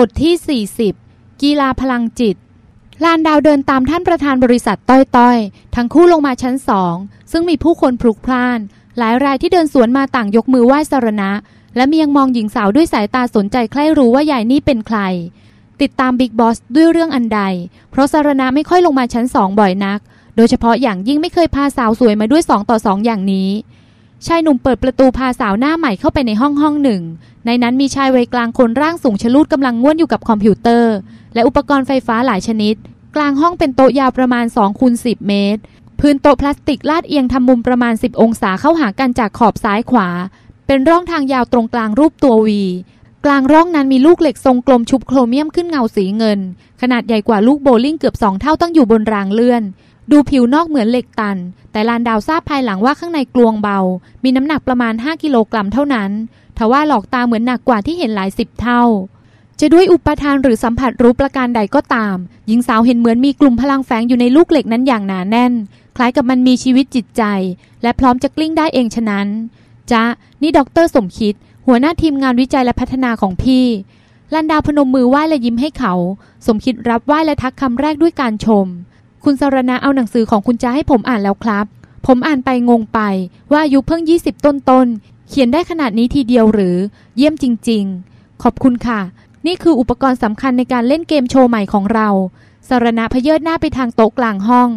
บทที่ 40 กีฬาพลังจิต ลานดาวเดินตามท่านประธานบริษัทต้อยๆ ทั้งคู่ลงมาชั้นสอง ซึ่งมีผู้คนพลุกพล่าน หลายรายที่เดินสวนมาต่างยกมือไหว้สรณะ และมียังมองหญิงสาวด้วยสายตาสนใจใคร่รู้ว่ายายนี่เป็นใคร ติดตามบิ๊กบอสด้วยเรื่องอันใด เพราะสารณะไม่ค่อยลงมาชั้นสองบ่อยนัก โดยเฉพาะอย่างยิ่งไม่เคยพาสาวสวยมาด้วยสองต่อสองอย่างนี้ชายหนุ่มเปิดประตูพาสาวหน้าใหม่เข้าไปในห้องห้องหนึ่ง ในนั้นมีชายวัยกลางคนร่างสูงชะลูดกำลังง่วนอยู่กับคอมพิวเตอร์ และอุปกรณ์ไฟฟ้าหลายชนิด กลางห้องเป็นโต๊ะยาวประมาณ2คูณ10 เมตร พื้นโต๊ะพลาสติกลาดเอียงทำมุมประมาณ 10 องศาเข้าหากันจากขอบซ้ายขวา เป็นร่องทางยาวตรงกลางรูปตัววีกลางร่องนั้นมีลูกเหล็กทรงกลมชุบโครเมียมขึ้นเงาสีเงิน ขนาดใหญ่กว่าลูกโบลิ่งเกือบสองเท่าตั้งอยู่บนรางเลื่อน ดูผิวนอกเหมือนเหล็กตัน แต่ลานดาวทราบภายหลังว่าข้างในกลวงเบา มีน้ำหนักประมาณ 5 กิโลกรัมเท่านั้น ทว่าหลอกตาเหมือนหนักกว่าที่เห็นหลายสิบเท่า จะด้วยอุปาทานหรือสัมผัสรู้ประการใดก็ตาม หญิงสาวเห็นเหมือนมีกลุ่มพลังแฝงอยู่ในลูกเหล็กนั้นอย่างหนาแน่น คล้ายกับมันมีชีวิตจิตใจ และพร้อมจะกลิ้งได้เองฉะนั้นจ้ะนี่ด็อกเตอร์สมคิด หัวหน้าทีมงานวิจัยและพัฒนาของพี่ลานดาวพนมมือไหว้และยิ้มให้เขา สมคิดรับไหว้และทักคำแรกด้วยการชม คุณสรณะเอาหนังสือของคุณจ้าให้ผมอ่านแล้วครับ ผมอ่านไปงงไปว่าอายุเพิ่ง 20 ต้นต้น เขียนได้ขนาดนี้ทีเดียวหรือ เยี่ยมจริง ๆ ขอบคุณค่ะ นี่คืออุปกรณ์สำคัญในการเล่นเกมโชว์ใหม่ของเราสารณะพเยิดหน้าไปทางโต๊ะกลางห้อง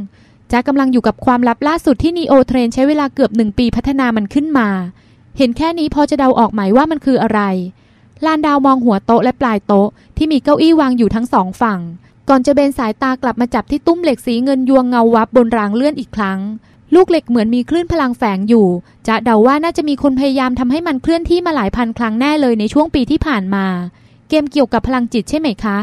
จ้ากำลังอยู่กับความลับล่าสุดที่นีโอเทรนใช้เวลาเกือบหนึ่งปีพัฒนามันขึ้นมา เห็นแค่นี้พอจะเดาออกไหมว่ามันคืออะไร ลานดาวมองหัวโต๊ะและปลายโต๊ะที่มีเก้าอี้วางอยู่ทั้งสองฝั่ง ก่อนจะเบนสายตากลับมาจับที่ตุ้มเหล็กสีเงินยวงเงาวับบนรางเลื่อนอีกครั้ง ลูกเหล็กเหมือนมีคลื่นพลังแฝงอยู่ จะเดาว่าน่าจะมีคนพยายามทำให้มันเคลื่อนที่มาหลายพันครั้งแน่เลยในช่วงปีที่ผ่านมา เกมเกี่ยวกับพลังจิตใช่ไหมคะ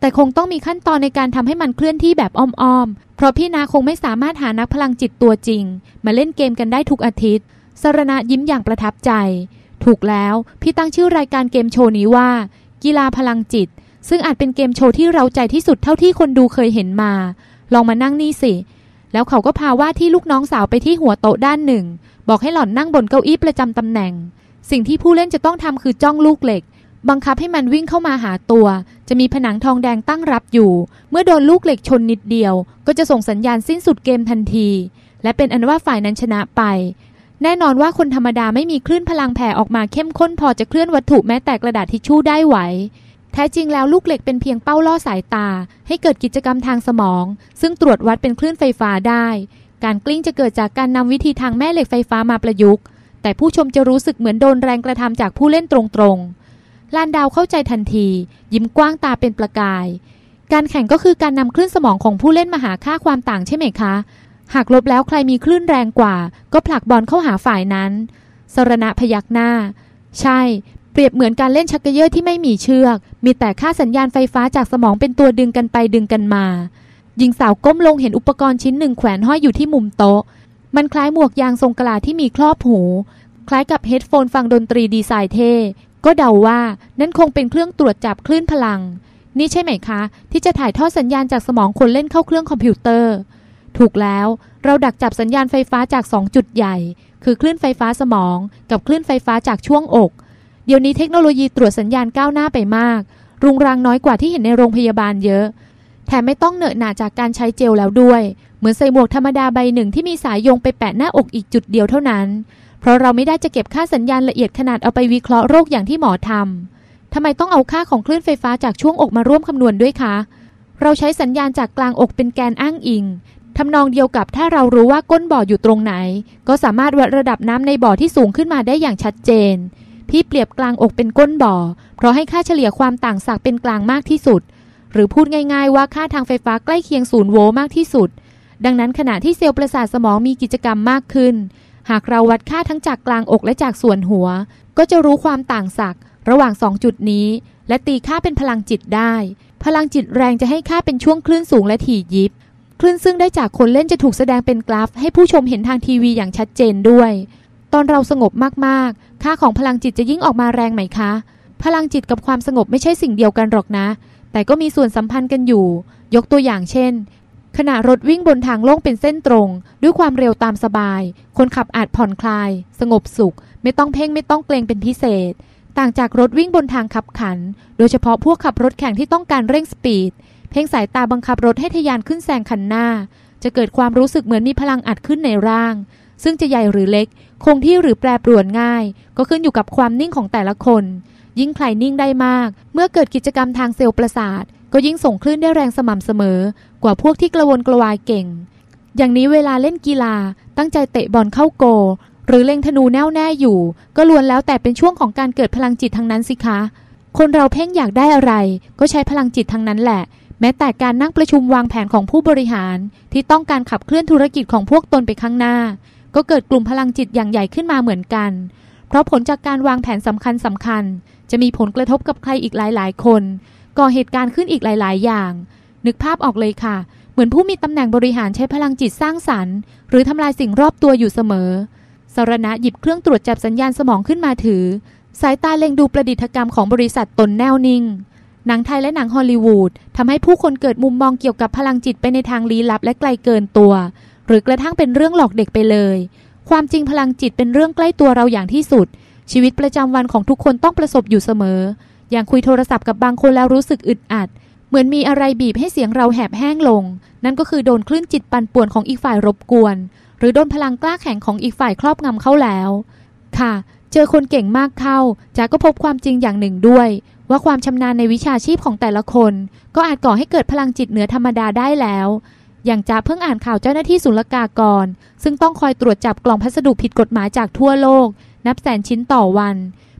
แต่คงต้องมีขั้นตอนในการทำให้มันเคลื่อนที่แบบอ้อมๆ เพราะพี่นาคงไม่สามารถหานักพลังจิตตัวจริง มาเล่นเกมกันได้ทุกอาทิตย์ สรณะยิ้มอย่างประทับใจ ถูกแล้ว พี่ตั้งชื่อรายการเกมโชว์นี้ว่า กีฬาพลังจิต ซึ่งอาจเป็นเกมโชว์ที่เราใจที่สุดเท่าที่คนดูเคยเห็นมา ลองมานั่งนี่สิ แล้วเขาก็พาว่าที่ลูกน้องสาวไปที่หัวโต๊ะด้านหนึ่ง บอกให้หล่อนนั่งบนเก้าอี้ประจำตำแหน่ง สิ่งที่ผู้เล่นจะต้องทำคือจ้องลูกเหล็ก บังคับให้มันวิ่งเข้ามาหาตัว จะมีผนังทองแดงตั้งรับอยู่ เมื่อโดนลูกเหล็กชนนิดเดียว ก็จะส่งสัญญาณสิ้นสุดเกมทันที และเป็นอันว่าฝ่ายนั้นชนะไป แน่นอนว่าคนธรรมดาไม่มีคลื่นพลังแผ่ออกมาเข้มข้นพอจะเคลื่อนวัตถุแม้แต่กระดาษทิชชู่ได้ไหว แท้จริงแล้วลูกเหล็กเป็นเพียงเป้าล่อสายตา ให้เกิดกิจกรรมทางสมอง ซึ่งตรวจวัดเป็นคลื่นไฟฟ้าได้ การกลิ้งจะเกิดจากการนำวิธีทางแม่เหล็กไฟฟ้ามาประยุกต์ แต่ผู้ชมจะรู้สึกเหมือนโดนแรงกระทำจากผู้เล่นตรงๆลานดาวเข้าใจทันที ยิ้มกว้างตาเป็นประกาย การแข่งก็คือการนำคลื่นสมองของผู้เล่นมาหาค่าความต่างใช่ไหมคะ หากลบแล้วใครมีคลื่นแรงกว่า ก็ผลักบอลเข้าหาฝ่ายนั้นสรณะพยักหน้า ใช่ เปรียบเหมือนการเล่นชักเกยอร์ที่ไม่มีเชือก มีแต่ค่าสัญญาณไฟฟ้าจากสมองเป็นตัวดึงกันไปดึงกันมา หญิงสาวก้มลงเห็นอุปกรณ์ชิ้นหนึ่งแขวนห้อยอยู่ที่มุมโต๊ะ มันคล้ายหมวกยางทรงกลมที่มีครอบหู คล้ายกับ headphone ฟังดนตรีดีไซน์เท่ ก็เดาว่านั่นคงเป็นเครื่องตรวจจับคลื่นพลัง นี่ใช่ไหมคะ ที่จะถ่ายทอดสัญญาณจากสมองคนเล่นเข้าเครื่องคอมพิวเตอร์ ถูกแล้ว เราดักจับสัญญาณไฟฟ้าจาก 2 จุดใหญ่ คือคลื่นไฟฟ้าสมอง กับคลื่นไฟฟ้าจากช่วงอก เดี๋ยวนี้เทคโนโลยีตรวจสัญญาณก้าวหน้าไปมาก รุงรังน้อยกว่าที่เห็นในโรงพยาบาลเยอะ แถมไม่ต้องเหนอะหนาจากการใช้เจลแล้วด้วย เหมือนใส่หมวกธรรมดาใบหนึ่งที่มีสายโยงไปแปะหน้าอกอีกจุดเดียวเท่านั้น เพราะเราไม่ได้จะเก็บค่าสัญญาณละเอียดขนาดเอาไปวิเคราะห์โรคอย่างที่หมอทำทำไมต้องเอาค่าของคลื่นไฟฟ้าจากช่วงอกมาร่วมคำนวณด้วยคะ เราใช้สัญญาณจากกลางอกเป็นแกนอ้างอิงทำนองเดียวกับถ้าเรารู้ว่าก้นบ่ออยู่ตรงไหน ก็สามารถวัดระดับน้ำในบ่อที่สูงขึ้นมาได้อย่างชัดเจน พี่เปรียบกลางอกเป็นก้นบ่อ เพราะให้ค่าเฉลี่ยความต่างศักย์เป็นกลางมากที่สุด หรือพูดง่ายๆว่าค่าทางไฟฟ้าใกล้เคียงศูนย์โวลต์มากที่สุด ดังนั้นขณะที่เซลล์ประสาทสมองมีกิจกรรมมากขึ้น หากเราวัดค่าทั้งจากกลางอกและจากส่วนหัว ก็จะรู้ความต่างศักย์ระหว่าง 2 จุดนี้ และตีค่าเป็นพลังจิตได้ พลังจิตแรงจะให้ค่าเป็นช่วงคลื่นสูงและถี่ยิบคลื่นซึ่งได้จากคนเล่นจะถูกแสดงเป็นกราฟ ให้ผู้ชมเห็นทางทีวีอย่างชัดเจนด้วย อนเราสงบมากๆ ค่าของพลังจิตจะยิ่งออกมาแรงไหมคะ พลังจิตกับความสงบไม่ใช่สิ่งเดียวกันหรอกนะ แต่ก็มีส่วนสัมพันธ์กันอยู่ ยกตัวอย่างเช่น ขณะรถวิ่งบนทางโล่งเป็นเส้นตรง ด้วยความเร็วตามสบาย คนขับอาจผ่อนคลาย สงบสุข ไม่ต้องเพ่งไม่ต้องเกรงเป็นพิเศษ ต่างจากรถวิ่งบนทางขับขัน โดยเฉพาะพวกขับรถแข่งที่ต้องการเร่งสปีด เพ่งสายตาบังคับรถให้ทะยานขึ้นแซงคันหน้า จะเกิดความรู้สึกเหมือนมีพลังอัดขึ้นในร่าง ซึ่งจะใหญ่หรือเล็ก คงที่หรือแปรปรวนง่าย ก็ขึ้นอยู่กับความนิ่งของแต่ละคน ยิ่งใครนิ่งได้มาก เมื่อเกิดกิจกรรมทางเซลล์ประสาท ก็ยิ่งส่งคลื่นได้แรงสม่ำเสมอ กว่าพวกที่กระวนกระวายเก่ง อย่างนี้เวลาเล่นกีฬา ตั้งใจเตะบอลเข้าโก หรือเล็งธนูแน่วแน่อยู่ ก็ล้วนแล้วแต่เป็นช่วงของการเกิดพลังจิตทั้งนั้นสิคะ คนเราเพ่งอยากได้อะไร ก็ใช้พลังจิตทั้งนั้นแหละแม้แต่การนั่งประชุมวางแผนของผู้บริหารที่ต้องการขับเคลื่อนธุรกิจของพวกตนไปข้างหน้า ก็เกิดกลุ่มพลังจิตอย่างใหญ่ขึ้นมาเหมือนกัน เพราะผลจากการวางแผนสำคัญสำคัญ จะมีผลกระทบกับใครอีกหลาย ๆ คน ก่อเหตุการณ์ขึ้นอีกหลาย ๆ อย่าง นึกภาพออกเลยค่ะ เหมือนผู้มีตำแหน่งบริหารใช้พลังจิตสร้างสรรค์ หรือทำลายสิ่งรอบตัวอยู่เสมอสารณะหยิบเครื่องตรวจจับสัญญาณสมองขึ้นมาถือ สายตาเล็งดูประดิษฐกรรมของบริษัทตนแน่วนิ่ง หนังไทยและหนังฮอลลีวูดทำให้ผู้คนเกิดมุมมองเกี่ยวกับพลังจิตไปในทางลี้ลับและไกลเกินตัว หรือกระทั่งเป็นเรื่องหลอกเด็กไปเลย ความจริงพลังจิตเป็นเรื่องใกล้ตัวเราอย่างที่สุด ชีวิตประจำวันของทุกคนต้องประสบอยู่เสมอ อย่างคุยโทรศัพท์กับบางคนแล้วรู้สึกอึดอัด เหมือนมีอะไรบีบให้เสียงเราแหบแห้งลง นั่นก็คือโดนคลื่นจิตปั่นป่วนของอีกฝ่ายรบกวน หรือโดนพลังกล้าแข็งของอีกฝ่ายครอบงำเข้าแล้ว ค่ะ เจอคนเก่งมากเข้าจ๋าก็พบความจริงอย่างหนึ่งด้วย ว่าความชำนาญในวิชาชีพของแต่ละคน ก็อาจก่อให้เกิดพลังจิตเหนือธรรมดาได้แล้ว อย่างจ๋าเพิ่งอ่านข่าวเจ้าหน้าที่ศุลกากร ซึ่งต้องคอยตรวจจับกล่องพัสดุผิดกฎหมายจากทั่วโลก นับแสนชิ้นต่อวัน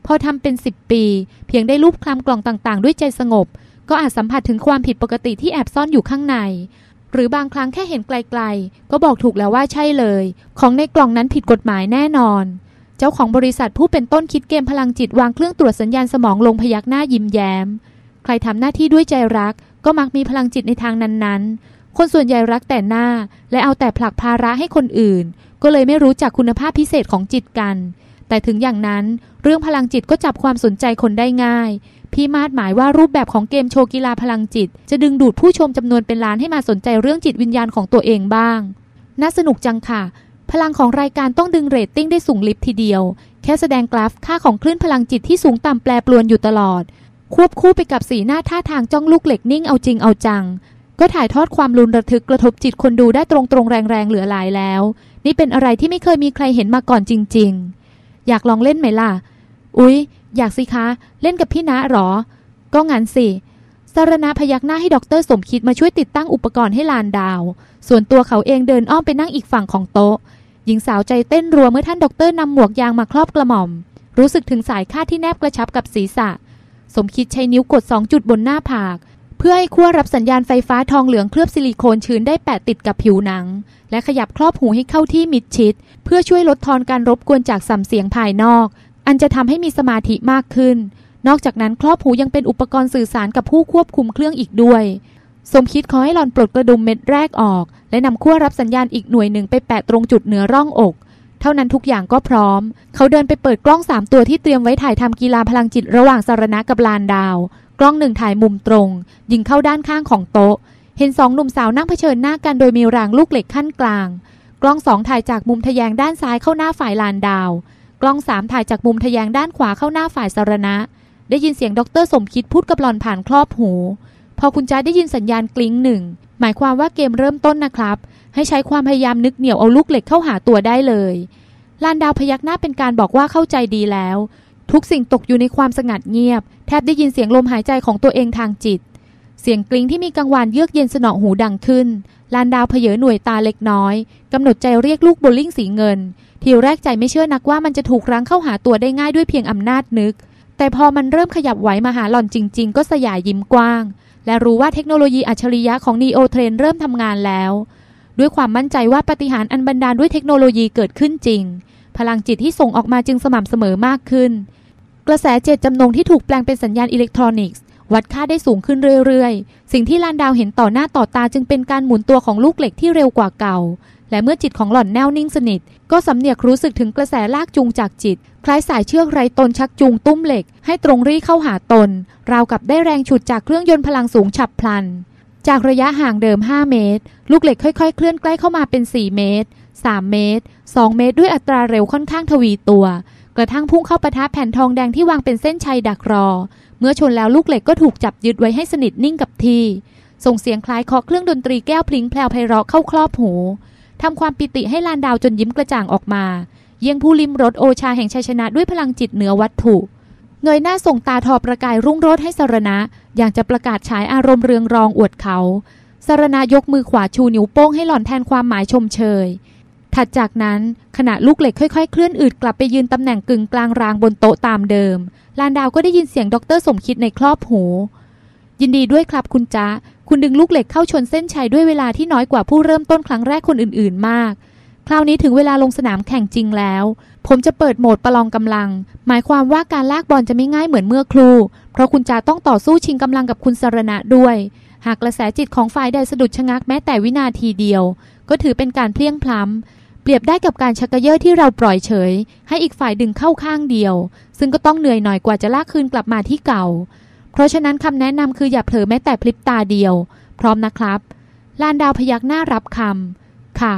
พอทำเป็น 10 ปี เพียงได้รูปคลำกล่องต่างๆ ด้วยใจสงบ ก็อาจสัมผัสถึงความผิดปกติที่แอบซ่อนอยู่ข้างใน หรือบางครั้งแค่เห็นไกลๆ ก็บอกถูกแล้วว่าใช่เลย ของในกล่องนั้นผิดกฎหมายแน่นอน เจ้าของบริษัทผู้เป็นต้นคิดเกมพลังจิตวางเครื่องตรวจสัญญาณสมองลงพยักหน้ายิ้มแย้ม ใครทำหน้าที่ด้วยใจรักก็มักมีพลังจิตในทางนั้นๆ คนส่วนใหญ่รักแต่หน้า และเอาแต่ผลักภาระให้คนอื่น ก็เลยไม่รู้จักคุณภาพพิเศษของจิตกัน แต่ถึงอย่างนั้นเรื่องพลังจิตก็จับความสนใจคนได้ง่าย พี่มาดหมายว่ารูปแบบของเกมโชว์กีฬาพลังจิต จะดึงดูดผู้ชมจำนวนเป็นล้านให้มาสนใจเรื่องจิตวิญญาณของตัวเองบ้าง น่าสนุกจังค่ะ พลังของรายการต้องดึงเรตติ้งได้สูงลิฟทีเดียว แค่แสดงกราฟค่าของคลื่นพลังจิตที่สูงต่ำแปรปรวนอยู่ตลอด ควบคู่ไปกับสีหน้าท่าทางจ้องลูกเหล็กนิ่งเอาจริงเอาจัง ก็ถ่ายทอดความรุนระทึกกระทบจิตคนดูได้ตรงๆแรงๆเหลือหลายแล้ว นี่เป็นอะไรที่ไม่เคยมีใครเห็นมาก่อนจริง ๆ อยากลองเล่นไหมล่ะ อุ๊ย อยากสิคะ เล่นกับพี่นะหรอ ก็งั้นสิสารณะพยักหน้าให้ดรสมคิดมาช่วยติดตั้งอุปกรณ์ให้ลานดาว ส่วนตัวเขาเองเดินอ้อมไปนั่งอีกฝั่งของโต๊ะ หญิงสาวใจเต้นรัวเมื่อท่านดรนำหมวกยางมาครอบกระหม่อม รู้สึกถึงสายคาดที่แนบกระชับกับศีรษะ สมคิดใช้นิ้วกดสองจุดบนหน้าผาก เพื่อให้ขั้วรับสัญญาณไฟฟ้าทองเหลืองเคลือบซิลิโคนชื้นได้แปะติดกับผิวหนัง และขยับครอบหูให้เข้าที่มิดชิด เพื่อช่วยลดทอนการรบกวนจากสัมเสียงภายนอก อันจะทำให้มีสมาธิมากขึ้น นอกจากนั้นครอบหูยังเป็นอุปกรณ์สื่อสารกับผู้ควบคุมเครื่องอีกด้วย สมคิดขอให้หลอนปลดกระดุมเม็ดแรกออก และนำขั้วรับสัญญาณอีกหน่วยหนึ่งไปแปะตรงจุดเหนือร่องอก เท่านั้นทุกอย่างก็พร้อม เขาเดินไปเปิดกล้องสามตัวที่เตรียมไว้ถ่ายทำกีฬาพลังจิตระหว่างสารณะกับลานดาว กล้องหนึ่งถ่ายมุมตรง ยิงเข้าด้านข้างของโต๊ะ เห็นสองหนุ่มสาวนั่งเผชิญหน้ากันโดยมีรางลูกเหล็กขั้นกลาง กล้องสองถ่ายจากมุมทะแยงด้านซ้ายเข้าหน้าฝ่ายลานดาว กล้องสามถ่ายจากมุมทะแยงด้านขวาเข้าหน้าฝ่ายสารณะ ได้ยินเสียงดรสมคิดพูดกับหลอนผ่านครอบหู พอคุณจ้าได้ยินสัญญาณกลิ้งหนึ่งหมายความว่าเกมเริ่มต้นนะครับ ให้ใช้ความพยายามนึกเหนี่ยวเอาลูกเหล็กเข้าหาตัวได้เลยลานดาวพยักหน้าเป็นการบอกว่าเข้าใจดีแล้ว ทุกสิ่งตกอยู่ในความสงัดเงียบ แทบได้ยินเสียงลมหายใจของตัวเองทางจิต เสียงกลิ้งที่มีกังวานเยือกเย็นสนอหูดังขึ้น ลานดาวเพเยอหน่วยตาเล็กน้อยกำหนดใจเรียกลูกโบลิ่งสีเงิน ทีแรกใจไม่เชื่อนักว่ามันจะถูกรั้งเข้าหาตัวได้ง่ายด้วยเพียงอำนาจนึก แต่พอมันเริ่มขยับไหวมาหาหล่อนจริง ๆ ก็สยายยิ้มกว้าง และรู้ว่าเทคโนโลยีอัจฉริยะของนีโอเทรนเริ่มทำงานแล้ว ด้วยความมั่นใจว่าปาฏิหาริย์อันบันดาลด้วยเทคโนโลยีเกิดขึ้นจริง พลังจิตที่ส่งออกมาจึงสม่ำเสมอมากขึ้น กระแสเจตจำนงที่ถูกแปลงเป็นสัญญาณอิเล็กทรอนิกส์ วัดค่าได้สูงขึ้นเรื่อยๆ สิ่งที่ลานดาวเห็นต่อหน้าต่อตาจึงเป็นการหมุนตัวของลูกเหล็กที่เร็วกว่าเก่า และเมื่อจิตของหล่อนแน่วนิ่งสนิท ก็สำเนียกรู้สึกถึงกระแสลากจูงจากจิต คล้ายสายเชือกไร้ตนชักจูงตุ้มเหล็ก ให้ตรงรี่เข้าหาตน ราวกับได้แรงฉุดจากเครื่องยนต์พลังสูงฉับพลัน จากระยะห่างเดิม 5 เมตร ลูกเหล็กค่อย ๆ เคลื่อนใกล้เข้ามาเป็น 4 เมตร 3 เมตร 2 เมตร ด้วยอัตราเร็วค่อนข้างทวีตัว กระทั่งพุ่งเข้าปะทะแผ่นทองแดงที่วางเป็นเส้นชัยดักรอ เมื่อชนแล้วลูกเหล็กก็ถูกจับยึดไว้ให้สนิทนิ่งกับที่ ส่งเสียงคล้ายเคาะเครื่องดนตรีแก้วพลิงแพลวไพเราะเข้าครอบหูทำความปิติให้ลานดาวจนยิ้มกระจ่างออกมา เยี่ยงผู้ลิมรสโอชาแห่งชัยชนะด้วยพลังจิตเหนือวัตถุเงยหน้าส่งตาทอประกายรุ่งโรจน์ให้สรณะ อย่างจะประกาศฉายอารมณ์เรืองรองอวดเขาสารณะยกมือขวาชูนิ้วโป้งให้หล่อนแทนความหมายชมเชย ถัดจากนั้นขณะลูกเหล็กค่อยๆ เคลื่อนอืดกลับไปยืนตำแหน่งกึ่งกลางรางบนโต๊ะตามเดิม ลานดาวก็ได้ยินเสียงดรสมคิดในครอบหู ยินดีด้วยครับคุณจ๊ะ คุณดึงลูกเหล็กเข้าชนเส้นชัยด้วยเวลาที่น้อยกว่าผู้เริ่มต้นครั้งแรกคนอื่นๆมาก คราวนี้ถึงเวลาลงสนามแข่งจริงแล้ว ผมจะเปิดโหมดประลองกำลัง หมายความว่าการลากบอลจะไม่ง่ายเหมือนเมื่อครู เพราะคุณจ๊ะต้องต่อสู้ชิงกำลังกับคุณสรณะด้วย หากกระแสจิตของฝ่ายใดสะดุดชะงักแม้แต่วินาทีเดียว ก็ถือเป็นการเพลียงพล้ำ เปรียบได้กับการชักกระเยาะที่เราปล่อยเฉย ให้อีกฝ่ายดึงเข้าข้างเดียว ซึ่งก็ต้องเหนื่อยหน่อยกว่าจะลากคืนกลับมาที่เก่า เพราะฉะนั้นคำแนะนำคืออย่าเผลอแม้แต่พริบตาเดียว พร้อมนะครับ ลานดาวพยักหน้ารับคำค่ะ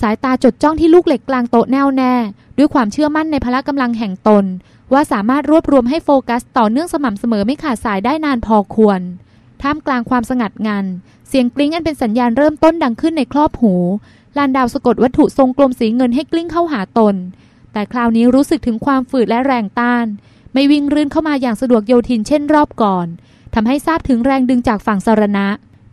สายตาจดจ้องที่ลูกเหล็กกลางโต๊ะแน่วแน่ ด้วยความเชื่อมั่นในพละกำลังแห่งตน ว่าสามารถรวบรวมให้โฟกัสต่อเนื่องสม่ำเสมอไม่ขาดสายได้นานพอควร ท่ามกลางความสงัดงัน เสียงกริ๊งอันเป็นสัญญาณเริ่มต้นดังขึ้นในครอบหู ลานดาวสะกดวัตถุทรงกลมสีเงินให้กลิ้งเข้าหาตน แต่คราวนี้รู้สึกถึงความฝืดและแรงต้าน ไม่วิ่งรื่นเข้ามาอย่างสะดวกโยทินเช่นรอบก่อนทำให้ทราบถึงแรงดึงจากฝั่งสารณะ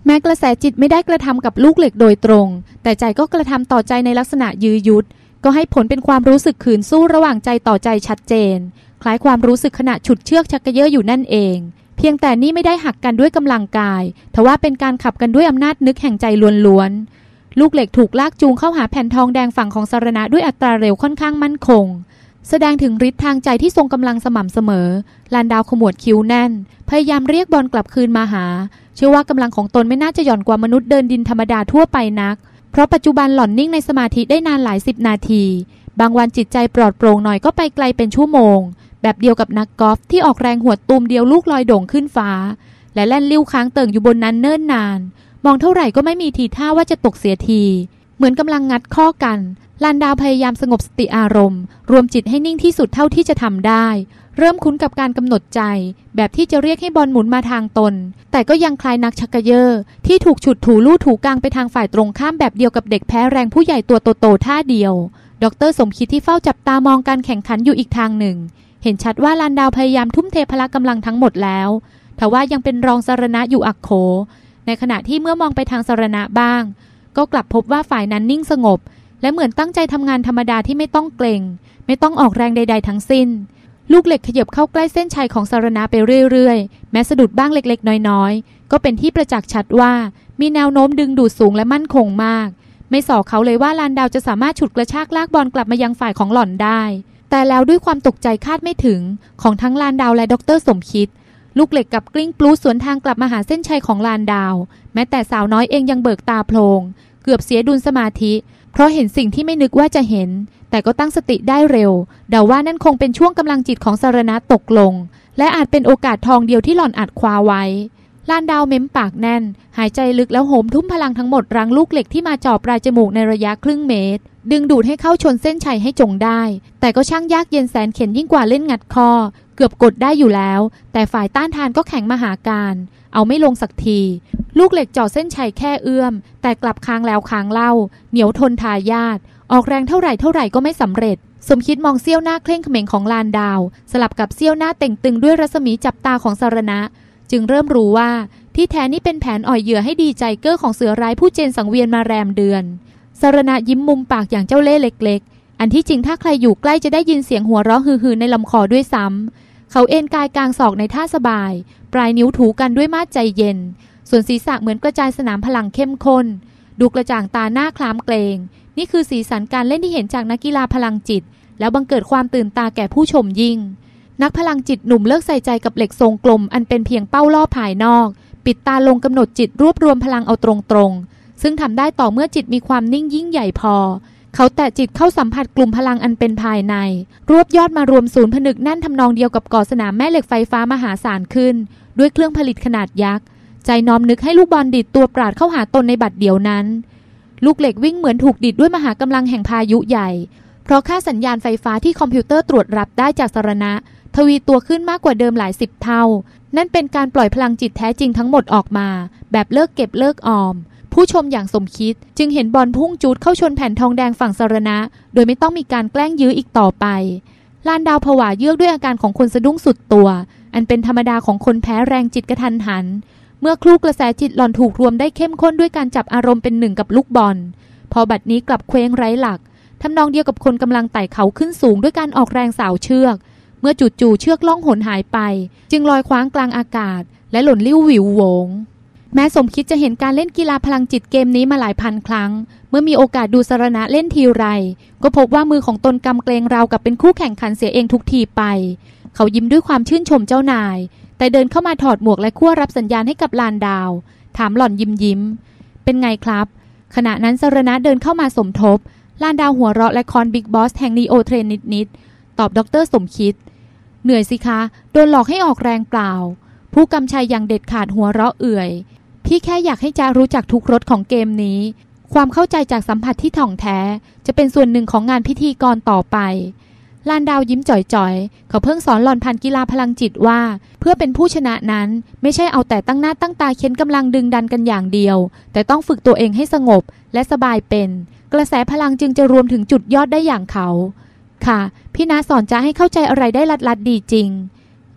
แม้กระแสจิตไม่ได้กระทำกับลูกเหล็กโดยตรง แต่ใจก็กระทำต่อใจในลักษณะยื้อยุด ก็ให้ผลเป็นความรู้สึกขืนสู้ระหว่างใจต่อใจชัดเจน คล้ายความรู้สึกขณะฉุดเชือกชักกระเยาะอยู่นั่นเองเพียงแต่นี่ไม่ได้หักกันด้วยกำลังกาย ทว่าเป็นการขับกันด้วยอำนาจนึกแห่งใจล้วนๆ ลูกเหล็กถูกลากจูงเข้าหาแผ่นทองแดงฝั่งของสารณะด้วยอัตราเร็วค่อนข้างมั่นคง แสดงถึงฤทธิ์ทางใจที่ทรงกำลังสม่ำเสมอ ลานดาวขมวดคิ้วแน่น พยายามเรียกบอลกลับคืนมาหา เชื่อว่ากำลังของตนไม่น่าจะหย่อนกว่ามนุษย์เดินดินธรรมดาทั่วไปนัก เพราะปัจจุบันหล่อนนิ่งในสมาธิได้นานหลายสิบนาที บางวันจิตใจปลอดโปร่งหน่อยก็ไปไกลเป็นชั่วโมง แบบเดียวกับนักกอล์ฟที่ออกแรงหวดตูมเดียวลูกลอยโด่งขึ้นฟ้า และแล่นลิ้วค้างเติ่งอยู่บนนั้นเนิ่นนาน มองเท่าไหร่ก็ไม่มีทีท่าว่าจะตกเสียที เหมือนกำลังงัดข้อกันลานดาวพยายามสงบสติอารมณ์ รวมจิตให้นิ่งที่สุดเท่าที่จะทำได้ เริ่มคุ้นกับการกำหนดใจ แบบที่จะเรียกให้บอลหมุนมาทางตน แต่ก็ยังคลายนักชักกระเยอที่ถูกฉุดถูลู่ถูกลางไปทางฝ่ายตรงข้ามแบบเดียวกับเด็กแพ้แรงผู้ใหญ่ตัวโตๆท่าเดียว ดรสมคิดที่เฝ้าจับตามองการแข่งขันอยู่อีกทางหนึ่ง เห็นชัดว่าลานดาวพยายามทุ่มเทพละกำลังทั้งหมดแล้วทว่ายังเป็นรองสารณะอยู่อักโข ในขณะที่เมื่อมองไปทางสารณะบ้าง ก็กลับพบว่าฝ่ายนั้นนิ่งสงบ และเหมือนตั้งใจทำงานธรรมดาที่ไม่ต้องเกรงไม่ต้องออกแรงใด ๆ ทั้งสิ้น ลูกเหล็กขยับเข้าใกล้เส้นชัยของสารณะไปเรื่อยๆ แม้สะดุดบ้างเล็กๆ น้อยๆ ก็เป็นที่ประจักษ์ชัดว่า มีแนวโน้มดึงดูดสูงและมั่นคงมาก ไม่สอเขาเลยว่าลานดาวจะสามารถฉุดกระชากลากบอลกลับมายังฝ่ายของหล่อนได้ แต่แล้วด้วยความตกใจคาดไม่ถึงของทั้งลานดาวและดรสมคิด ลูกเหล็กกับกลิ้งปลูสวนทางกลับมาหาเส้นชัยของลานดาว แม้แต่สาวน้อยเองยังเบิกตาโพลงเกือบเสียดุลสมาธิ เพราะเห็นสิ่งที่ไม่นึกว่าจะเห็น แต่ก็ตั้งสติได้เร็ว เดาว่านั่นคงเป็นช่วงกำลังจิตของสารณะตกลง และอาจเป็นโอกาสทองเดียวที่หล่อนอัดคว้าไว้ลานดาวเม้มปากแน่น หายใจลึกแล้วโหมทุ่มพลังทั้งหมดรังลูกเหล็กที่มาจ่อปลายจมูกในระยะครึ่งเมตร ดึงดูดให้เข้าชนเส้นชัยให้จงได้ แต่ก็ช่างยากเย็นแสนเข็นยิ่งกว่าเล่นงัดคอ เกือบกดได้อยู่แล้ว แต่ฝ่ายต้านทานก็แข็งมหาการ เอาไม่ลงสักที ลูกเหล็กจ่อเส้นชัยแค่เอื้อม แต่กลับค้างแล้วค้างเล่า เหนียวทนทายาทออกแรงเท่าไหร่เท่าไหร่ก็ไม่สำเร็จ สมคิดมองเซี่ยวหน้าเคร่งเขม็งของลานดาว สลับกับเซี่ยวหน้าเต่งตึงด้วยรัศมีจับตาของสารณะ จึงเริ่มรู้ว่าที่แท้นี่เป็นแผนอ่อยเหยื่อให้ดีใจเกอร์ของเสือร้ายผู้เจนสังเวียนมาแรมเดือน สารณะยิ้มมุมปากอย่างเจ้าเล่ห์เล็ก ๆ อันที่จริงถ้าใครอยู่ใกล้จะได้ยินเสียงหัวเราะฮือๆในลำคอด้วยซ้ำ เขาเอนกายกลางศอกในท่าสบาย ปลายนิ้วถูกันด้วยมาดใจเย็น ส่วนศีรษะเหมือนกระจายสนามพลังเข้มข้น ดูกระจ่างตาหน้าคล้ามเกรงนี่คือสีสันการเล่นที่เห็นจากนักกีฬาพลังจิต แล้วบังเกิดความตื่นตาแก่ผู้ชมยิ่ง นักพลังจิตหนุ่มเลิกใส่ใจกับเหล็กทรงกลม อันเป็นเพียงเป้าล่อภายนอก ปิดตาลงกำหนดจิตรวบรวมพลังเอาตรงๆซึ่งทำได้ต่อเมื่อจิตมีความนิ่งยิ่งใหญ่พอ เขาแตะจิตเข้าสัมผัสกลุ่มพลังอันเป็นภายใน รวบยอดมารวมศูนย์ผนึกแน่นทำนองเดียวกับก่อสนามแม่เหล็กไฟฟ้ามหาศาลขึ้น ด้วยเครื่องผลิตขนาดยักษ์ ใจน้อมนึกให้ลูกบอลดิดตัวปราดเข้าหาตนในบัดเดียวนั้น ลูกเหล็กวิ่งเหมือนถูกดิดด้วยมหากำลังแห่งพายุใหญ่ เพราะค่าสัญญาณไฟฟ้าที่คอมพิวเตอร์ตรวจรับได้จากสารณะ ทวีตัวขึ้นมากกว่าเดิมหลายสิบเท่า นั่นเป็นการปล่อยพลังจิตแท้จริงทั้งหมดออกมา แบบเลิกเก็บเลิกออม ผู้ชมอย่างสมคิดจึงเห็นบอลพุ่งจูดเข้าชนแผ่นทองแดงฝั่งสารณะ โดยไม่ต้องมีการแกล้งยื้ออีกต่อไป ลานดาวผวาเยือกด้วยอาการของคนสะดุ้งสุดตัว อันเป็นธรรมดาของคนแพ้แรงจิตกระทันหัน เมื่อคลูกกระแสจิตหล่อนถูกรวมได้เข้มข้นด้วยการจับอารมณ์เป็นหนึ่งกับลูกบอล พอบัดนี้กลับเคว้งไร้หลักทำนองเดียวกับคนกำลังไต่เขาขึ้นสูงด้วยการออกแรงสาวเชือก เมื่อจู่ๆเชือกล่องหนหายไป จึงลอยคว้างกลางอากาศ และหล่นลิ้วหวิวโวง แม้สมคิดจะเห็นการเล่นกีฬาพลังจิตเกมนี้มาหลายพันครั้ง เมื่อมีโอกาสดูสารณะเล่นทีไร ก็พบว่ามือของตนกำเกรงราวกับเป็นคู่แข่งขันเสียเองทุกทีไป เขายิ้มด้วยความชื่นชมเจ้านาย แต่เดินเข้ามาถอดหมวกและขั้วรับสัญญาณให้กับลานดาว ถามหล่อนยิ้มยิ้ม เป็นไงครับ ขณะนั้นสารณะเดินเข้ามาสมทบ ลานดาวหัวเราะและค้อน big boss แห่งนีโอเทรนนิดๆตอบดรสมคิด เหนื่อยสิคะ โดนหลอกให้ออกแรงเปล่า ผู้กำชัยอย่างเด็ดขาดหัวเราะเอื่อย พี่แค่อยากให้จารู้จักทุกรสของเกมนี้ ความเข้าใจจากสัมผัสที่ถ่องแท้ จะเป็นส่วนหนึ่งของงานพิธีกรต่อไปลานดาวยิ้มจ๋อยๆ เขาเพิ่งสอนหล่อนผ่านกีฬาพลังจิตว่า เพื่อเป็นผู้ชนะนั้นไม่ใช่เอาแต่ตั้งหน้าตั้งตาเค้นกำลังดึงดันกันอย่างเดียว แต่ต้องฝึกตัวเองให้สงบและสบายเป็น กระแสพลังจึงจะรวมถึงจุดยอดได้อย่างเขา ค่ะ พี่นาสอนจะให้เข้าใจอะไรได้ลัดลัดดีจริง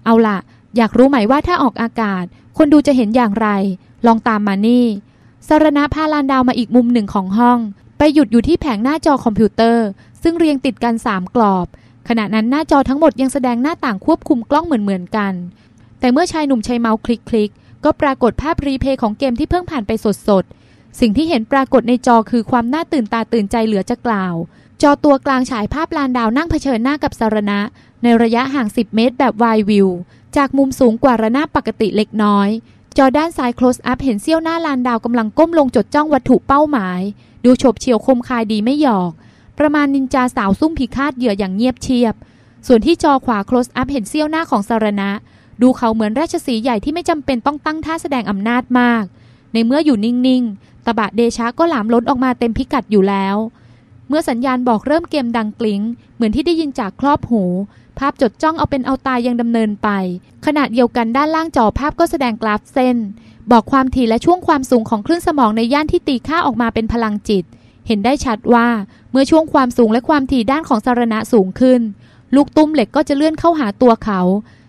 เอาละอยากรู้ไหมว่าถ้าออกอากาศ คนดูจะเห็นอย่างไร ลองตามมานี่สารณะพาลานดาวมาอีกมุมหนึ่งของห้อง ไปหยุดอยู่ที่แผงหน้าจอคอมพิวเตอร์ ซึ่งเรียงติดกันสามกรอบ ขณะนั้นหน้าจอทั้งหมดยังแสดงหน้าต่างควบคุมกล้องเหมือนๆกัน แต่เมื่อชายหนุ่มใช้เมาส์คลิกๆก็ปรากฏภาพรีเพย์ของเกมที่เพิ่งผ่านไปสดๆสิ่งที่เห็นปรากฏในจอคือความน่าตื่นตาตื่นใจเหลือจะกล่าว จอตัวกลางฉายภาพลานดาวนั่งเผชิญหน้ากับสารณะ ในระยะห่าง 10 เมตรแบบวายวิว จากมุมสูงกว่าระนาบปกติเล็กน้อย จอด้านซ้าย close up เห็นเสี้ยวหน้าลานดาวกำลังก้มลงจดจ้องวัตถุเป้าหมาย ดูฉบเฉียวคมคายดีไม่หยอก ประมาณนินจาสาวซุ่มพิฆาตเหยื่ออย่างเงียบเชียบ ส่วนที่จอขวา close up เห็นเสี้ยวหน้าของสารณะ ดูเขาเหมือนราชสีห์ใหญ่ที่ไม่จำเป็นต้องตั้งท่าแสดงอำนาจมาก ในเมื่ออยู่นิ่งๆตบะเดชะก็หลามล้นออกมาเต็มพิกัดอยู่แล้ว เมื่อสัญญาณบอกเริ่มเกมดังกลิง้งเหมือนที่ได้ยินจากครอบหู ภาพจดจ้องเอาเป็นเอาตายยังดำเนินไป ขณะเดียวกันด้านล่างจอภาพก็แสดงกราฟเส้น บอกความถี่และช่วงความสูงของคลื่นสมองในย่านที่ตีค่าออกมาเป็นพลังจิต เห็นได้ชัดว่าเมื่อช่วงความสูงและความถี่ด้านของสารณะสูงขึ้น ลูกตุ้มเหล็กก็จะเลื่อนเข้าหาตัวเขา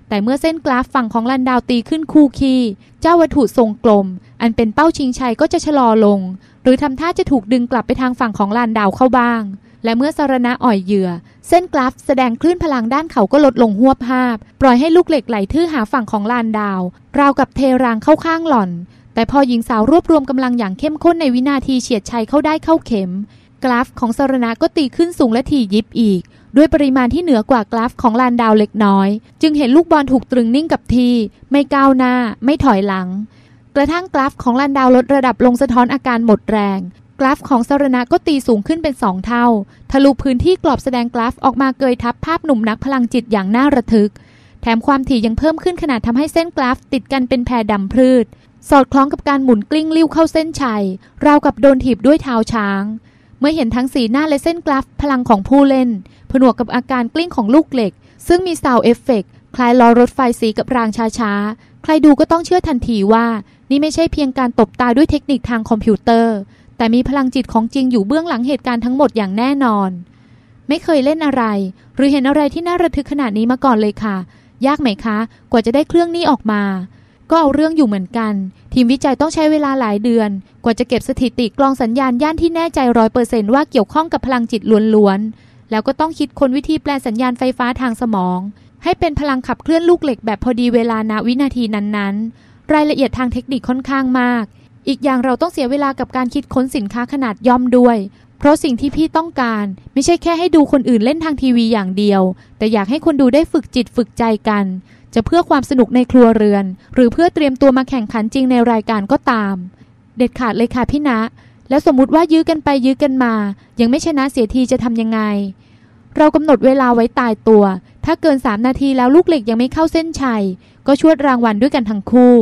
แต่เมื่อเส้นกราฟฝั่งของลันดาวตีขึ้นคู่คีเจ้าวัตถุทรงกลม อันเป็นเป้าชิงชัยก็จะชะลอลง หรือทำท่าจะถูกดึงกลับไปทางฝั่งของลานดาวเข้าบ้าง และเมื่อสารณะอ่อยเหยื่อ เส้นกราฟแสดงคลื่นพลังด้านเขาก็ลดลงหวบภาพ ปล่อยให้ลูกเหล็กไหลทื่อหาฝั่งของลานดาว ราวกับเทรางเข้าข้างหล่อน แต่พอหญิงสาวรวบรวมกำลังอย่างเข้มข้นในวินาทีเฉียดชัยเข้าได้เข้าเข็ม กราฟของสารณะก็ตีขึ้นสูงและถี่ยิบอีก ด้วยปริมาณที่เหนือกว่ากราฟของลานดาวเล็กน้อย จึงเห็นลูกบอลถูกตรึงนิ่งกับที ไม่ก้าวหน้า ไม่ถอยหลัง กระทั่งกราฟของลานดาวลดระดับลงสะท้อนอาการหมดแรง กราฟของสารณะก็ตีสูงขึ้นเป็นสองเท่า ทะลุพื้นที่กรอบแสดงกราฟออกมาเกยทับภาพหนุ่มนักพลังจิตอย่างน่าระทึก แถมความถี่ยังเพิ่มขึ้นขนาดทำให้เส้นกราฟติดกันเป็นแพรดำพืด สอดคล้องกับการหมุนกลิ้งลิ่วเข้าเส้นชัย ราวกับโดนถีบด้วยเท้าช้าง เมื่อเห็นทั้งสีหน้าและเส้นกราฟพลังของผู้เล่น ผนวกกับอาการกลิ้งของลูกเหล็ก ซึ่งมี sound effect คล้ายล้อรถไฟสีกับรางช้าๆ ใครดูก็ต้องเชื่อทันทีว่า นี่ไม่ใช่เพียงการตบตาด้วยเทคนิคทางคอมพิวเตอร์ แต่มีพลังจิตของจริงอยู่เบื้องหลังเหตุการณ์ทั้งหมดอย่างแน่นอน ไม่เคยเล่นอะไร หรือเห็นอะไรที่น่าระทึกขนาดนี้มาก่อนเลยค่ะ ยากไหมคะ กว่าจะได้เครื่องนี้ออกมา ก็เอาเรื่องอยู่เหมือนกัน ทีมวิจัยต้องใช้เวลาหลายเดือน กว่าจะเก็บสถิติกลองสัญญาณย่านที่แน่ใจร้อยเปอร์เซนต์ว่าเกี่ยวข้องกับพลังจิตล้วนๆแล้วก็ต้องคิดคนวิธีแปลสัญญาณไฟฟ้าทางสมอง ให้เป็นพลังขับเคลื่อนลูกเหล็กแบบพอดีเวลาณวินาทีนั้นๆ รายละเอียดทางเทคนิคค่อนข้างมาก อีกอย่างเราต้องเสียเวลากับการคิดค้นสินค้าขนาดย่อมด้วย เพราะสิ่งที่พี่ต้องการไม่ใช่แค่ให้ดูคนอื่นเล่นทางทีวีอย่างเดียว แต่อยากให้คนดูได้ฝึกจิตฝึกใจกัน จะเพื่อความสนุกในครัวเรือน หรือเพื่อเตรียมตัวมาแข่งขันจริงในรายการก็ตาม เด็ดขาดเลยค่ะพี่ณะแล้วสมมุติว่ายื้อกันไปยื้อกันมา ยังไม่ชนะเสียทีจะทำยังไง เรากำหนดเวลาไว้ตายตัว ถ้าเกิน 3 นาทีแล้วลูกเหล็กยังไม่เข้าเส้นชัย ก็ชวดรางวัลด้วยกันทั้งคู่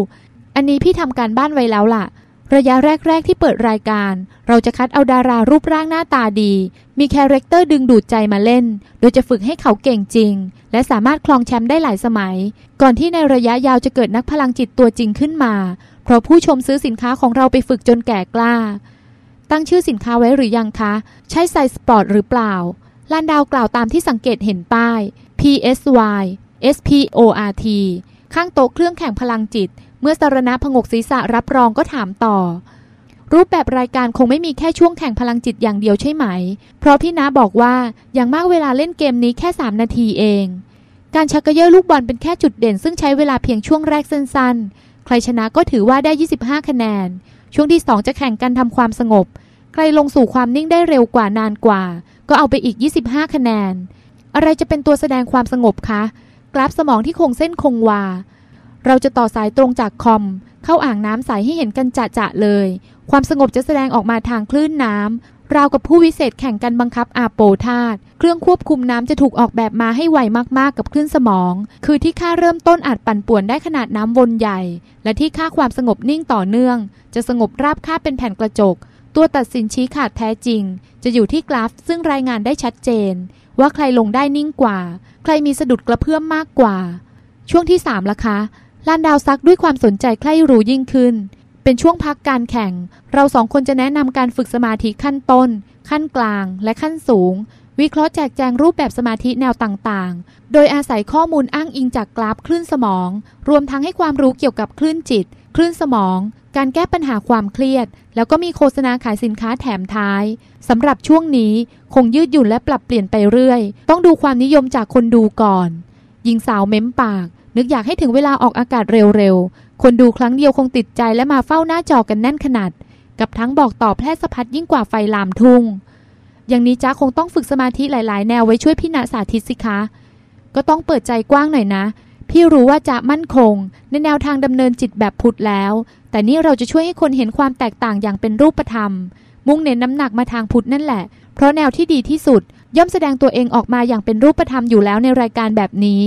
อันนี้พี่ทำการบ้านไว้แล้วล่ะ ระยะแรก ๆ ที่เปิดรายการ เราจะคัดเอาดารารูปร่างหน้าตาดี มี character ดึงดูดใจมาเล่น โดยจะฝึกให้เขาเก่งจริง และสามารถครองแชมป์ได้หลายสมัย ก่อนที่ในระยะยาวจะเกิดนักพลังจิตตัวจริงขึ้นมา เพราะผู้ชมซื้อสินค้าของเราไปฝึกจนแก่กล้า ตั้งชื่อสินค้าไว้หรือยังคะ ใช่ Psy Sport หรือเปล่าลานดาวกล่าวตามที่สังเกตเห็นป้าย PSY SPORT ข้างโต๊ะเครื่องแข่งพลังจิต มื่อสารณะพงกศีรษะรับรองก็ถามต่อ รูปแบบรายการคงไม่มีแค่ช่วงแข่งพลังจิตอย่างเดียวใช่ไหม เพราะพี่นาบอกว่าอย่างมากเวลาเล่นเกมนี้แค่ 3 นาทีเอง การชักกระเยาะลูกบอลเป็นแค่จุดเด่น ซึ่งใช้เวลาเพียงช่วงแรกสั้นๆ ใครชนะก็ถือว่าได้ 25 คะแนน ช่วงที่ 2 จะแข่งกันทำความสงบ ใครลงสู่ความนิ่งได้เร็วกว่านานกว่า ก็เอาไปอีก 25 คะแนน อะไรจะเป็นตัวแสดงความสงบคะ กราฟสมองที่คงเส้นคงวา เราจะต่อสายตรงจากคอม เข้าอ่างน้ำใสให้เห็นกันจะจะเลย ความสงบจะแสดงออกมาทางคลื่นน้ำราวกับผู้วิเศษแข่งกันบังคับอาโปธาตเครื่องควบคุมน้ำจะถูกออกแบบมาให้ไวมากๆกับคลื่นสมอง คือที่ค่าเริ่มต้นอาจปั่นป่วนได้ขนาดน้ำวนใหญ่ และที่ค่าความสงบนิ่งต่อเนื่อง จะสงบราบคาบเป็นแผ่นกระจก ตัวตัดสินชี้ขาดแท้จริง จะอยู่ที่กราฟซึ่งรายงานได้ชัดเจน ว่าใครลงได้นิ่งกว่า ใครมีสะดุดกระเพื่อมมากกว่า ช่วงที่3ละคะ ลานดาวซักด้วยความสนใจใคร่รู้ยิ่งขึ้น เป็นช่วงพักการแข่ง เราสองคนจะแนะนำการฝึกสมาธิขั้นต้น ขั้นกลางและขั้นสูง วิเคราะห์แจกแจงรูปแบบสมาธิแนวต่างๆ โดยอาศัยข้อมูลอ้างอิงจากกราฟคลื่นสมอง รวมทั้งให้ความรู้เกี่ยวกับคลื่นจิต คลื่นสมอง การแก้ปัญหาความเครียด แล้วก็มีโฆษณาขายสินค้าแถมท้ายสำหรับช่วงนี้คงยืดหยุ่นและปรับเปลี่ยนไปเรื่อย ต้องดูความนิยมจากคนดูก่อนหญิงสาวเม้มปาก นึกอยากให้ถึงเวลาออกอากาศเร็วๆ คนดูครั้งเดียวคงติดใจและมาเฝ้าหน้าจอกันแน่นขนาด กับทั้งบอกต่อแพร่สะพัดยิ่งกว่าไฟลามทุ่ง อย่างนี้จ้าคงต้องฝึกสมาธิหลายๆ แนวไว้ช่วยพี่ณสาธิตสิคะ ก็ต้องเปิดใจกว้างหน่อยนะ พี่รู้ว่าจะมั่นคง ในแนวทางดำเนินจิตแบบพุทธแล้ว แต่นี่เราจะช่วยให้คนเห็นความแตกต่างอย่างเป็นรูปธรรม มุ่งเน้นน้ำหนักมาทางพุทธนั่นแหละ เพราะแนวที่ดีที่สุด ย่อมแสดงตัวเองออกมาอย่างเป็นรูปธรรมอยู่แล้วในรายการแบบนี้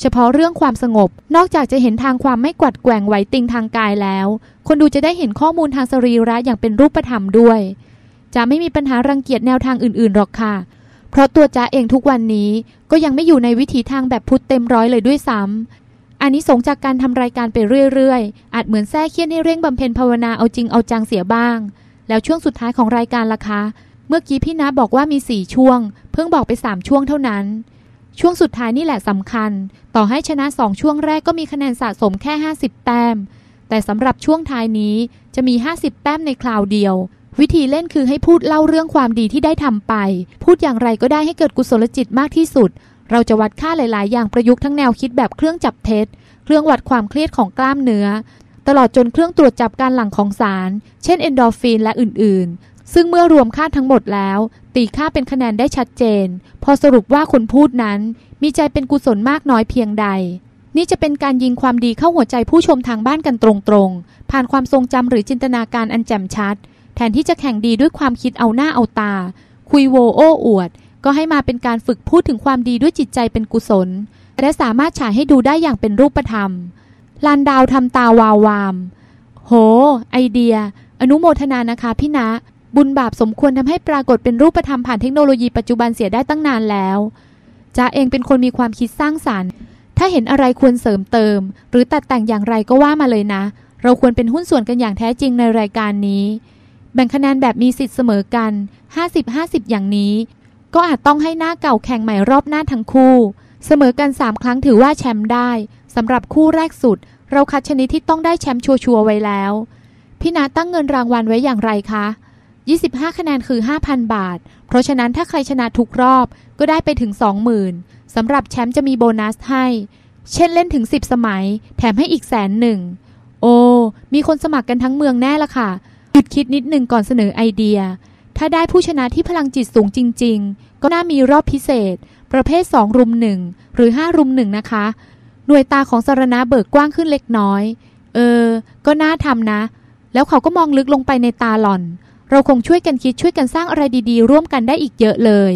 เฉพาะเรื่องความสงบ นอกจากจะเห็นทางความไม่กวัดแกว่งไหวติงทางกายแล้ว คนดูจะได้เห็นข้อมูลทางสรีระอย่างเป็นรูปธรรมด้วย จะไม่มีปัญหารังเกียจแนวทางอื่นๆหรอกค่ะ เพราะตัวจ้าเองทุกวันนี้ก็ยังไม่อยู่ในวิถีทางแบบพุทธเต็มร้อยเลยด้วยซ้ำอันนี้สงจากการทำรายการไปเรื่อยๆ อาจเหมือนแท้เคียนให้เร่งบำเพ็ญภาวนาเอาจริงเอาจังเสียบ้าง แล้วช่วงสุดท้ายของรายการล่ะคะ เมื่อกี้พี่นาบอกว่ามีสี่ช่วง เพิ่งบอกไปสามช่วงเท่านั้น ช่วงสุดท้ายนี่แหละสำคัญ ต่อให้ชนะสองช่วงแรกก็มีคะแนนสะสมแค่ 50 แต้ม แต่สำหรับช่วงท้ายนี้จะมี 50 แต้มในคราวเดียว วิธีเล่นคือให้พูดเล่าเรื่องความดีที่ได้ทำไป พูดอย่างไรก็ได้ให้เกิดกุศลจิตมากที่สุด เราจะวัดค่าหลาย ๆ อย่างประยุกต์ทั้งแนวคิดแบบเครื่องจับเท็จ เครื่องวัดความเครียดของกล้ามเนื้อ ตลอดจนเครื่องตรวจจับการหลั่งของสาร เช่นเอนโดรฟินและอื่น ๆ ซึ่งเมื่อรวมค่าทั้งหมดแล้ว ตีค่าเป็นคะแนนได้ชัดเจน พอสรุปว่าคนพูดนั้น มีใจเป็นกุศลมากน้อยเพียงใด นี่จะเป็นการยิงความดีเข้าหัวใจผู้ชมทางบ้านกันตรงๆ ผ่านความทรงจำหรือจินตนาการอันแจ่มชัด แทนที่จะแข่งดีด้วยความคิดเอาหน้าเอาตา คุยโวโอ้อวด ก็ให้มาเป็นการฝึกพูดถึงความดีด้วยจิตใจเป็นกุศล และสามารถฉายให้ดูได้อย่างเป็นรูปธรรม ลานดาวทำตาวาววาม โห ไอเดีย อนุโมทนานะคะพี่นะ บุญบาปสมควรทำให้ปรากฏเป็นรูปธรรมผ่านเทคโนโลยีปัจจุบันเสียได้ตั้งนานแล้วจ้าเองเป็นคนมีความคิดสร้างสารรค์ ถ้าเห็นอะไรควรเสริมเติม หรือตัดแต่งอย่างไรก็ว่ามาเลยนะ เราควรเป็นหุ้นส่วนกันอย่างแท้จริงในรายการนี้ แบ่งคะแนนแบบมีสิทธิ์เสมอกัน 50-50 อย่างนี้ ก็อาจต้องให้หน้าเก่าแข่งใหม่รอบหน้าทั้งคู่ เสมอกัน 3 ครั้งถือว่าแชมป์ได้สำหรับคู่แรกสุด เราคัดชนิดที่ต้องได้แชมป์ชัวร์ๆไว้แล้ว พี่นาตั้งเงินรางวัลไว้อย่างไรคะ 25 คะแนนคือ 5,000 บาท เพราะฉะนั้นถ้าใครชนะทุกรอบก็ได้ไปถึง 20,000สำหรับแชมป์จะมีโบนัสให้ เช่นเล่นถึง 10 สมัย แถมให้อีกแสนหนึ่ง โอ้ มีคนสมัครกันทั้งเมืองแน่ละค่ะ หยุดคิดนิดหนึ่งก่อนเสนอไอเดีย ถ้าได้ผู้ชนะที่พลังจิตสูงจริง ๆ ก็น่ามีรอบพิเศษ ประเภท 2 รุมหนึ่งหรือ 5 รุมหนึ่งนะคะ หน่วยตาของสารณะเบิกกว้างขึ้นเล็กน้อย เออ ก็น่าทำนะ แล้วเขาก็มองลึกลงไปในตาหล่อน เราคงช่วยกันคิดช่วยกันสร้างอะไรดีๆ ร่วมกันได้อีกเยอะเลย